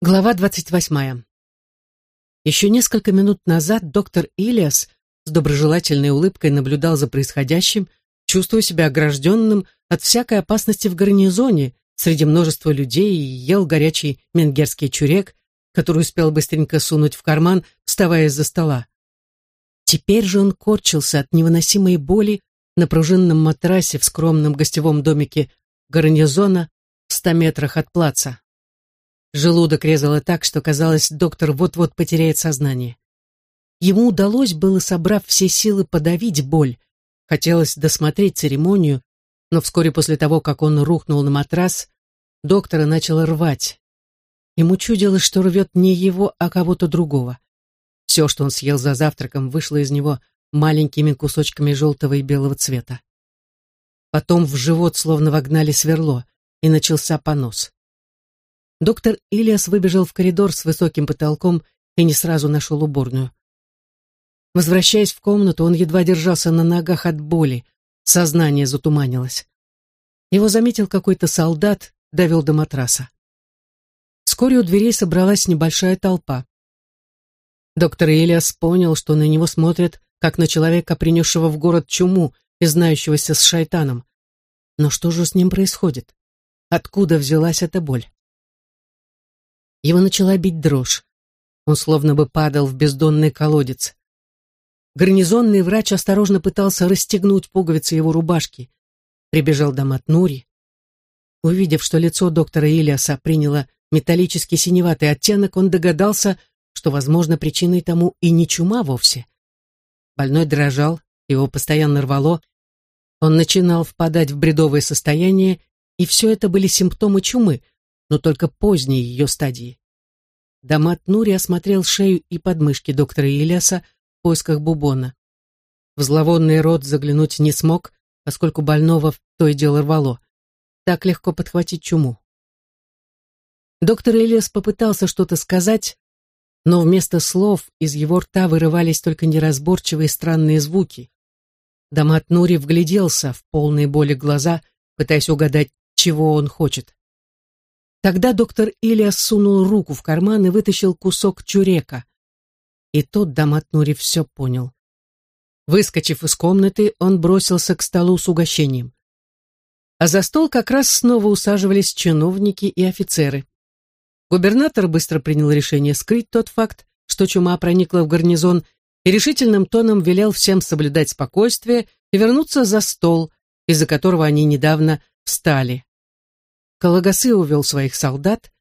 Глава двадцать восьмая. Еще несколько минут назад доктор Илиас с доброжелательной улыбкой наблюдал за происходящим, чувствуя себя огражденным от всякой опасности в гарнизоне среди множества людей и ел горячий менгерский чурек, который успел быстренько сунуть в карман, вставая из-за стола. Теперь же он корчился от невыносимой боли на пружинном матрасе в скромном гостевом домике гарнизона в ста метрах от плаца. Желудок резало так, что казалось, доктор вот-вот потеряет сознание. Ему удалось было, собрав все силы, подавить боль. Хотелось досмотреть церемонию, но вскоре после того, как он рухнул на матрас, доктора начало рвать. Ему чудилось, что рвет не его, а кого-то другого. Все, что он съел за завтраком, вышло из него маленькими кусочками желтого и белого цвета. Потом в живот словно вогнали сверло, и начался понос. Доктор Ильяс выбежал в коридор с высоким потолком и не сразу нашел уборную. Возвращаясь в комнату, он едва держался на ногах от боли, сознание затуманилось. Его заметил какой-то солдат, довел до матраса. Вскоре у дверей собралась небольшая толпа. Доктор Ильяс понял, что на него смотрят, как на человека, принесшего в город чуму и знающегося с шайтаном. Но что же с ним происходит? Откуда взялась эта боль? Его начала бить дрожь. Он словно бы падал в бездонный колодец. Гарнизонный врач осторожно пытался расстегнуть пуговицы его рубашки. Прибежал Дамат Нури. Увидев, что лицо доктора Ильяса приняло металлический синеватый оттенок, он догадался, что, возможно, причиной тому и не чума вовсе. Больной дрожал, его постоянно рвало. Он начинал впадать в бредовое состояние, и все это были симптомы чумы — но только поздней ее стадии. Дамат Нури осмотрел шею и подмышки доктора Ильяса в поисках бубона. В зловонный рот заглянуть не смог, поскольку больного в то и дело рвало. Так легко подхватить чуму. Доктор Ильяс попытался что-то сказать, но вместо слов из его рта вырывались только неразборчивые странные звуки. Дамат Нури вгляделся в полные боли глаза, пытаясь угадать, чего он хочет. Тогда доктор Ильяс сунул руку в карман и вытащил кусок чурека. И тут Дамат Нури все понял. Выскочив из комнаты, он бросился к столу с угощением. А за стол как раз снова усаживались чиновники и офицеры. Губернатор быстро принял решение скрыть тот факт, что чума проникла в гарнизон, и решительным тоном велел всем соблюдать спокойствие и вернуться за стол, из-за которого они недавно встали. Калагасы увел своих солдат.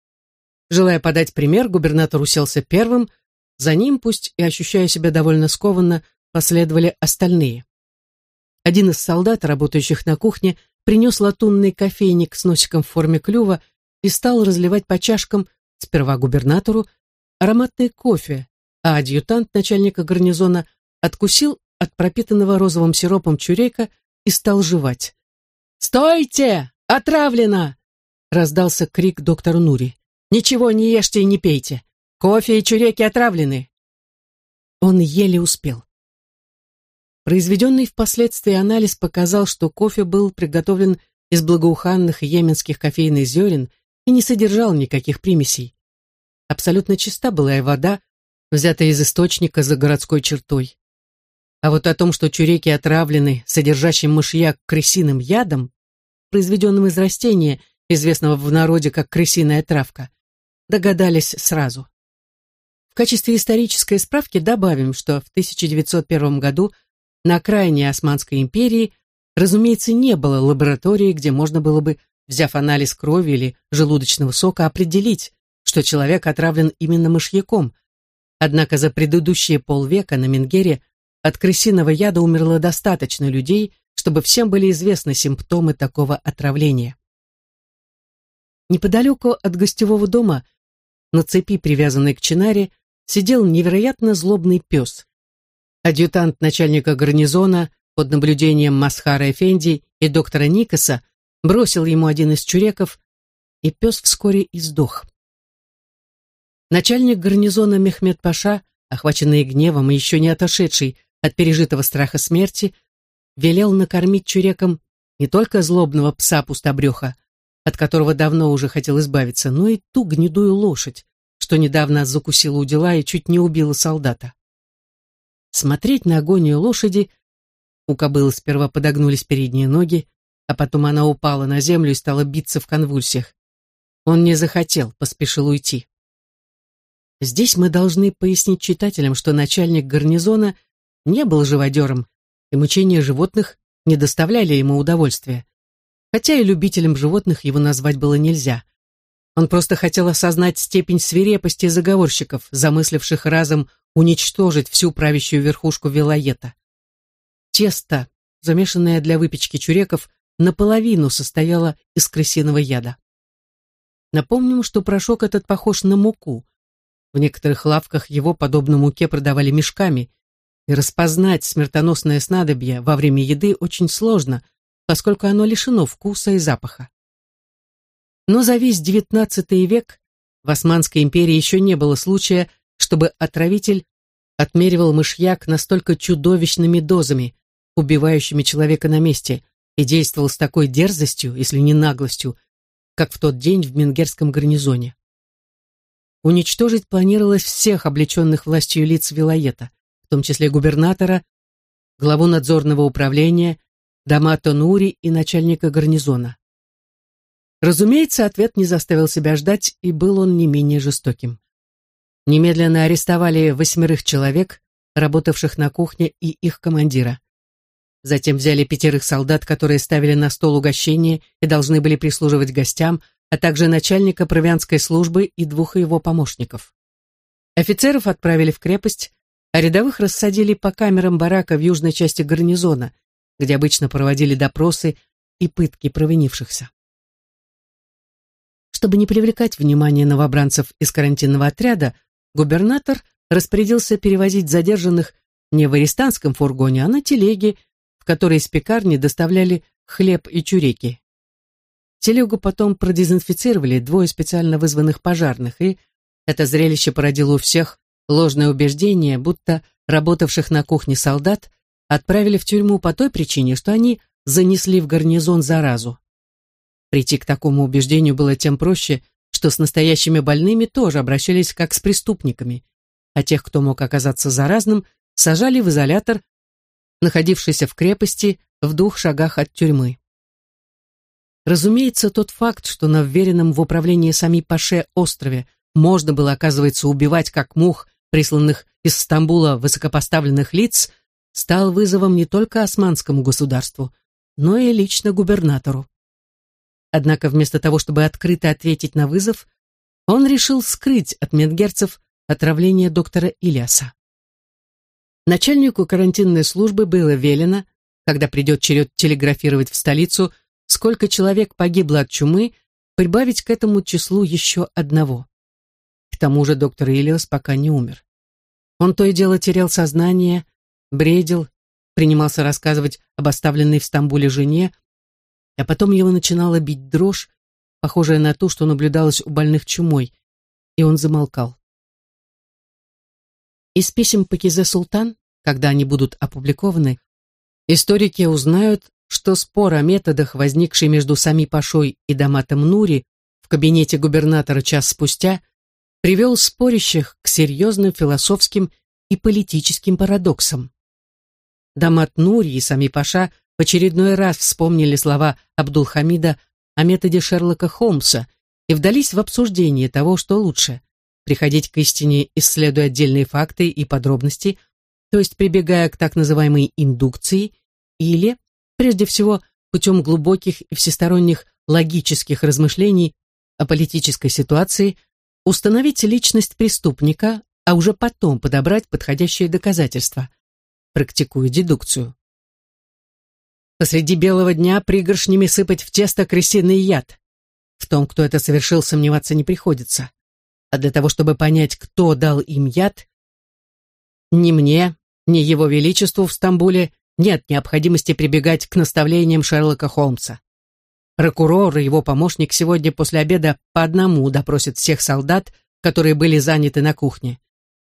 Желая подать пример, губернатор уселся первым, за ним, пусть и ощущая себя довольно скованно, последовали остальные. Один из солдат, работающих на кухне, принес латунный кофейник с носиком в форме клюва и стал разливать по чашкам сперва губернатору ароматный кофе, а адъютант начальника гарнизона откусил от пропитанного розовым сиропом чурека и стал жевать. «Стойте! Отравлено!» Раздался крик доктору Нури. «Ничего не ешьте и не пейте! Кофе и чуреки отравлены!» Он еле успел. Произведенный впоследствии анализ показал, что кофе был приготовлен из благоуханных йеменских кофейных зерен и не содержал никаких примесей. Абсолютно чиста была и вода, взятая из источника за городской чертой. А вот о том, что чуреки отравлены содержащим мышьяк крысиным ядом, произведенным из растения, известного в народе как крысиная травка, догадались сразу. В качестве исторической справки добавим, что в 1901 году на окраине Османской империи, разумеется, не было лаборатории, где можно было бы, взяв анализ крови или желудочного сока, определить, что человек отравлен именно мышьяком. Однако за предыдущие полвека на Менгере от крысиного яда умерло достаточно людей, чтобы всем были известны симптомы такого отравления. Неподалеку от гостевого дома, на цепи, привязанной к чинаре, сидел невероятно злобный пес. Адъютант начальника гарнизона под наблюдением Масхара Эфенди и доктора Никаса бросил ему один из чуреков, и пес вскоре издох. Начальник гарнизона Мехмед Паша, охваченный гневом и еще не отошедший от пережитого страха смерти, велел накормить чуреком не только злобного пса-пустобреха, от которого давно уже хотел избавиться, но и ту гнедую лошадь, что недавно закусила у дела и чуть не убила солдата. Смотреть на агонию лошади у кобылы сперва подогнулись передние ноги, а потом она упала на землю и стала биться в конвульсиях. Он не захотел, поспешил уйти. Здесь мы должны пояснить читателям, что начальник гарнизона не был живодером, и мучения животных не доставляли ему удовольствия. Хотя и любителем животных его назвать было нельзя. Он просто хотел осознать степень свирепости заговорщиков, замысливших разом уничтожить всю правящую верхушку Вилоета. Тесто, замешанное для выпечки чуреков, наполовину состояло из крысиного яда. Напомним, что порошок этот похож на муку. В некоторых лавках его, подобно муке, продавали мешками, и распознать смертоносное снадобье во время еды очень сложно, поскольку оно лишено вкуса и запаха. Но за весь XIX век в Османской империи еще не было случая, чтобы отравитель отмеривал мышьяк настолько чудовищными дозами, убивающими человека на месте, и действовал с такой дерзостью, если не наглостью, как в тот день в Менгерском гарнизоне. Уничтожить планировалось всех облеченных властью лиц Вилоета, в том числе губернатора, главу надзорного управления, Дамато Нури и начальника гарнизона. Разумеется, ответ не заставил себя ждать, и был он не менее жестоким. Немедленно арестовали восьмерых человек, работавших на кухне, и их командира. Затем взяли пятерых солдат, которые ставили на стол угощение и должны были прислуживать гостям, а также начальника провианской службы и двух его помощников. Офицеров отправили в крепость, а рядовых рассадили по камерам барака в южной части гарнизона, где обычно проводили допросы и пытки провинившихся. Чтобы не привлекать внимание новобранцев из карантинного отряда, губернатор распорядился перевозить задержанных не в арестантском фургоне, а на телеге которые из пекарни доставляли хлеб и чуреки. Телегу потом продезинфицировали двое специально вызванных пожарных, и это зрелище породило у всех ложное убеждение, будто работавших на кухне солдат отправили в тюрьму по той причине, что они занесли в гарнизон заразу. Прийти к такому убеждению было тем проще, что с настоящими больными тоже обращались как с преступниками, а тех, кто мог оказаться заразным, сажали в изолятор находившийся в крепости в двух шагах от тюрьмы. Разумеется, тот факт, что на вверенном в управление сами Паше острове можно было, оказывается, убивать как мух, присланных из Стамбула высокопоставленных лиц, стал вызовом не только османскому государству, но и лично губернатору. Однако вместо того, чтобы открыто ответить на вызов, он решил скрыть от медгерцев отравление доктора Ильяса. Начальнику карантинной службы было велено, когда придет черед телеграфировать в столицу, сколько человек погибло от чумы, прибавить к этому числу еще одного. К тому же доктор Ильяс пока не умер. Он то и дело терял сознание, бредил, принимался рассказывать об оставленной в Стамбуле жене, а потом его начинала бить дрожь, похожая на ту, что наблюдалась у больных чумой, и он замолкал. Из писем Пакизе Султан, когда они будут опубликованы, историки узнают, что спор о методах, возникший между Сами Пашой и Даматом Нури в кабинете губернатора час спустя, привел спорящих к серьезным философским и политическим парадоксам. Дамат Нури и Сами Паша в очередной раз вспомнили слова Абдулхамида о методе Шерлока Холмса и вдались в обсуждение того, что лучше приходить к истине, исследуя отдельные факты и подробности, то есть прибегая к так называемой индукции, или, прежде всего, путем глубоких и всесторонних логических размышлений о политической ситуации, установить личность преступника, а уже потом подобрать подходящие доказательства, практикуя дедукцию. Посреди белого дня пригоршнями сыпать в тесто крысиный яд. В том, кто это совершил, сомневаться не приходится а для того, чтобы понять, кто дал им яд, ни мне, ни его величеству в Стамбуле нет необходимости прибегать к наставлениям Шерлока Холмса. Прокурор и его помощник сегодня после обеда по одному допросят всех солдат, которые были заняты на кухне.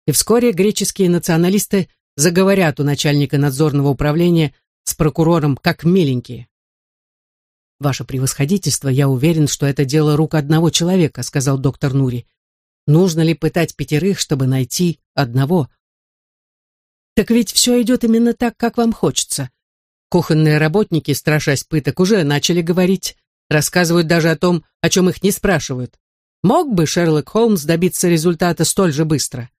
И вскоре греческие националисты заговорят у начальника надзорного управления с прокурором как миленькие. «Ваше превосходительство, я уверен, что это дело рук одного человека», сказал доктор Нури. Нужно ли пытать пятерых, чтобы найти одного? Так ведь все идет именно так, как вам хочется. Кухонные работники, страшась пыток, уже начали говорить, рассказывают даже о том, о чем их не спрашивают. Мог бы Шерлок Холмс добиться результата столь же быстро?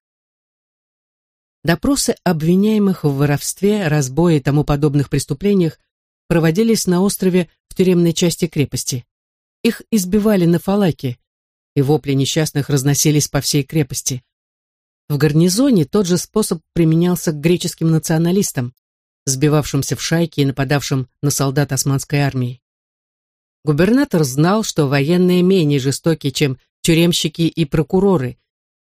Допросы обвиняемых в воровстве, разбое и тому подобных преступлениях проводились на острове в тюремной части крепости. Их избивали на фалаке, и вопли несчастных разносились по всей крепости. В гарнизоне тот же способ применялся к греческим националистам, сбивавшимся в шайки и нападавшим на солдат османской армии. Губернатор знал, что военные менее жестоки, чем тюремщики и прокуроры,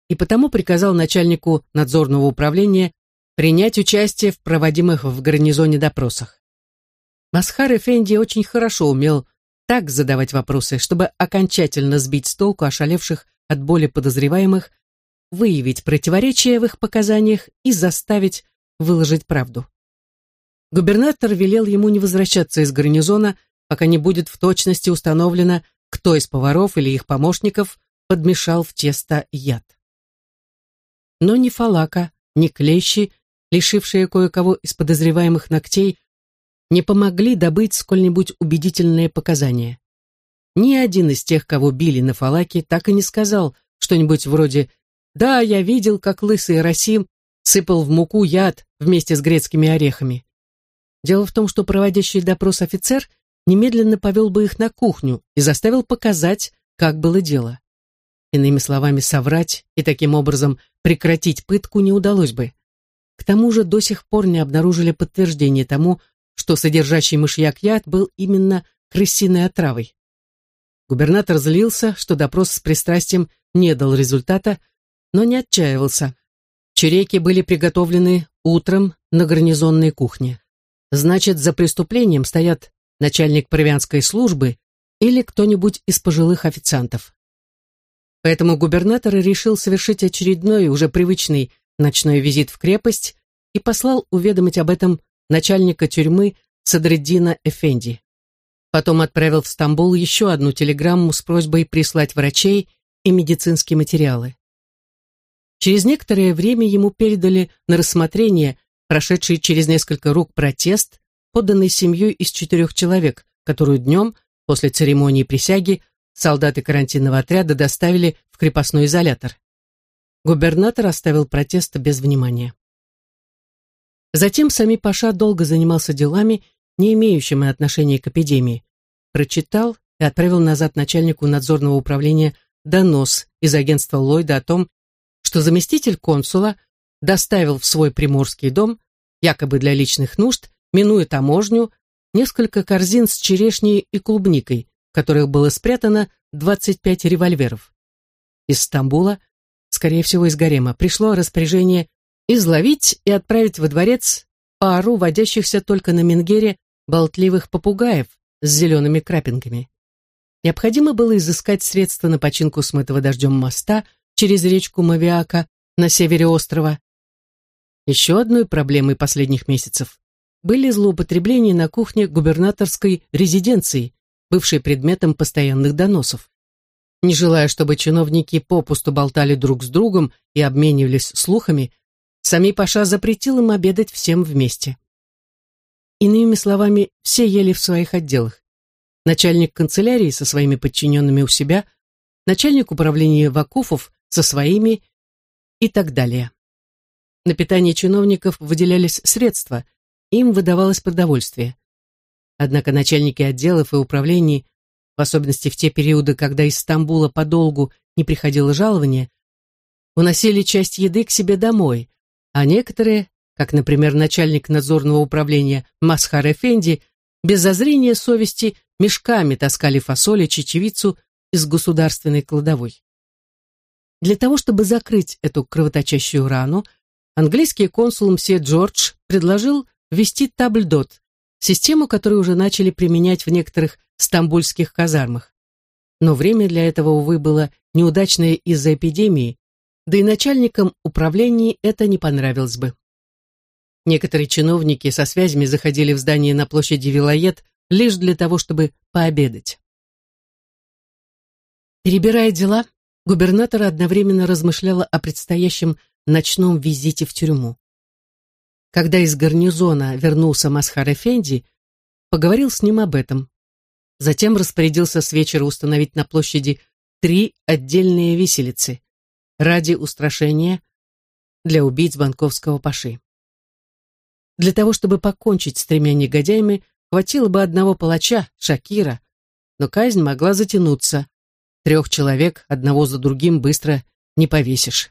и потому приказал начальнику надзорного управления принять участие в проводимых в гарнизоне допросах. Масхар Эфенди очень хорошо умел так задавать вопросы, чтобы окончательно сбить с толку ошалевших от боли подозреваемых, выявить противоречия в их показаниях и заставить выложить правду. Губернатор велел ему не возвращаться из гарнизона, пока не будет в точности установлено, кто из поваров или их помощников подмешал в тесто яд. Но ни Фалака, ни Клещи, лишившие кое-кого из подозреваемых ногтей, не помогли добыть сколь-нибудь убедительные показания. Ни один из тех, кого били на Фалаке, так и не сказал что-нибудь вроде «Да, я видел, как лысый Расим сыпал в муку яд вместе с грецкими орехами». Дело в том, что проводящий допрос офицер немедленно повел бы их на кухню и заставил показать, как было дело. Иными словами, соврать и таким образом прекратить пытку не удалось бы. К тому же до сих пор не обнаружили подтверждение тому, что содержащий мышьяк яд был именно крысиной отравой. Губернатор злился, что допрос с пристрастием не дал результата, но не отчаивался. Чуреки были приготовлены утром на гарнизонной кухне. Значит, за преступлением стоят начальник провианской службы или кто-нибудь из пожилых официантов. Поэтому губернатор решил совершить очередной, уже привычный ночной визит в крепость и послал уведомить об этом начальника тюрьмы Садреддина Эфенди. Потом отправил в Стамбул еще одну телеграмму с просьбой прислать врачей и медицинские материалы. Через некоторое время ему передали на рассмотрение прошедший через несколько рук протест, поданный семьей из четырех человек, которую днем, после церемонии присяги, солдаты карантинного отряда доставили в крепостной изолятор. Губернатор оставил протест без внимания. Затем Сами Паша долго занимался делами, не имеющими отношения к эпидемии. Прочитал и отправил назад начальнику надзорного управления донос из агентства Ллойда о том, что заместитель консула доставил в свой приморский дом, якобы для личных нужд, минуя таможню, несколько корзин с черешней и клубникой, которых было спрятано 25 револьверов. Из Стамбула, скорее всего из Гарема, пришло распоряжение изловить и отправить во дворец пару водящихся только на Менгере болтливых попугаев с зелеными крапинками. Необходимо было изыскать средства на починку смытого дождем моста через речку Мавиака на севере острова. Еще одной проблемой последних месяцев были злоупотребления на кухне губернаторской резиденции, бывшей предметом постоянных доносов. Не желая, чтобы чиновники попусту болтали друг с другом и обменивались слухами, Сами Паша запретил им обедать всем вместе. Иными словами, все ели в своих отделах. Начальник канцелярии со своими подчиненными у себя, начальник управления Вакуфов со своими и так далее. На питание чиновников выделялись средства, им выдавалось продовольствие. Однако начальники отделов и управлений, в особенности в те периоды, когда из Стамбула подолгу не приходило жалование, уносили часть еды к себе домой, а некоторые, как, например, начальник надзорного управления Масхар Эфенди, без зазрения совести мешками таскали фасоль и чечевицу из государственной кладовой. Для того, чтобы закрыть эту кровоточащую рану, английский консул Мсье Джордж предложил ввести табльдот, систему, которую уже начали применять в некоторых стамбульских казармах. Но время для этого, увы, было неудачное из-за эпидемии, да и начальникам управлений это не понравилось бы. Некоторые чиновники со связями заходили в здание на площади Вилает лишь для того, чтобы пообедать. Перебирая дела, губернатор одновременно размышляла о предстоящем ночном визите в тюрьму. Когда из гарнизона вернулся Масхар Эфенди, поговорил с ним об этом. Затем распорядился с вечера установить на площади три отдельные виселицы ради устрашения для убийц банковского паши. Для того, чтобы покончить с тремя негодяями, хватило бы одного палача, Шакира, но казнь могла затянуться. Трех человек одного за другим быстро не повесишь.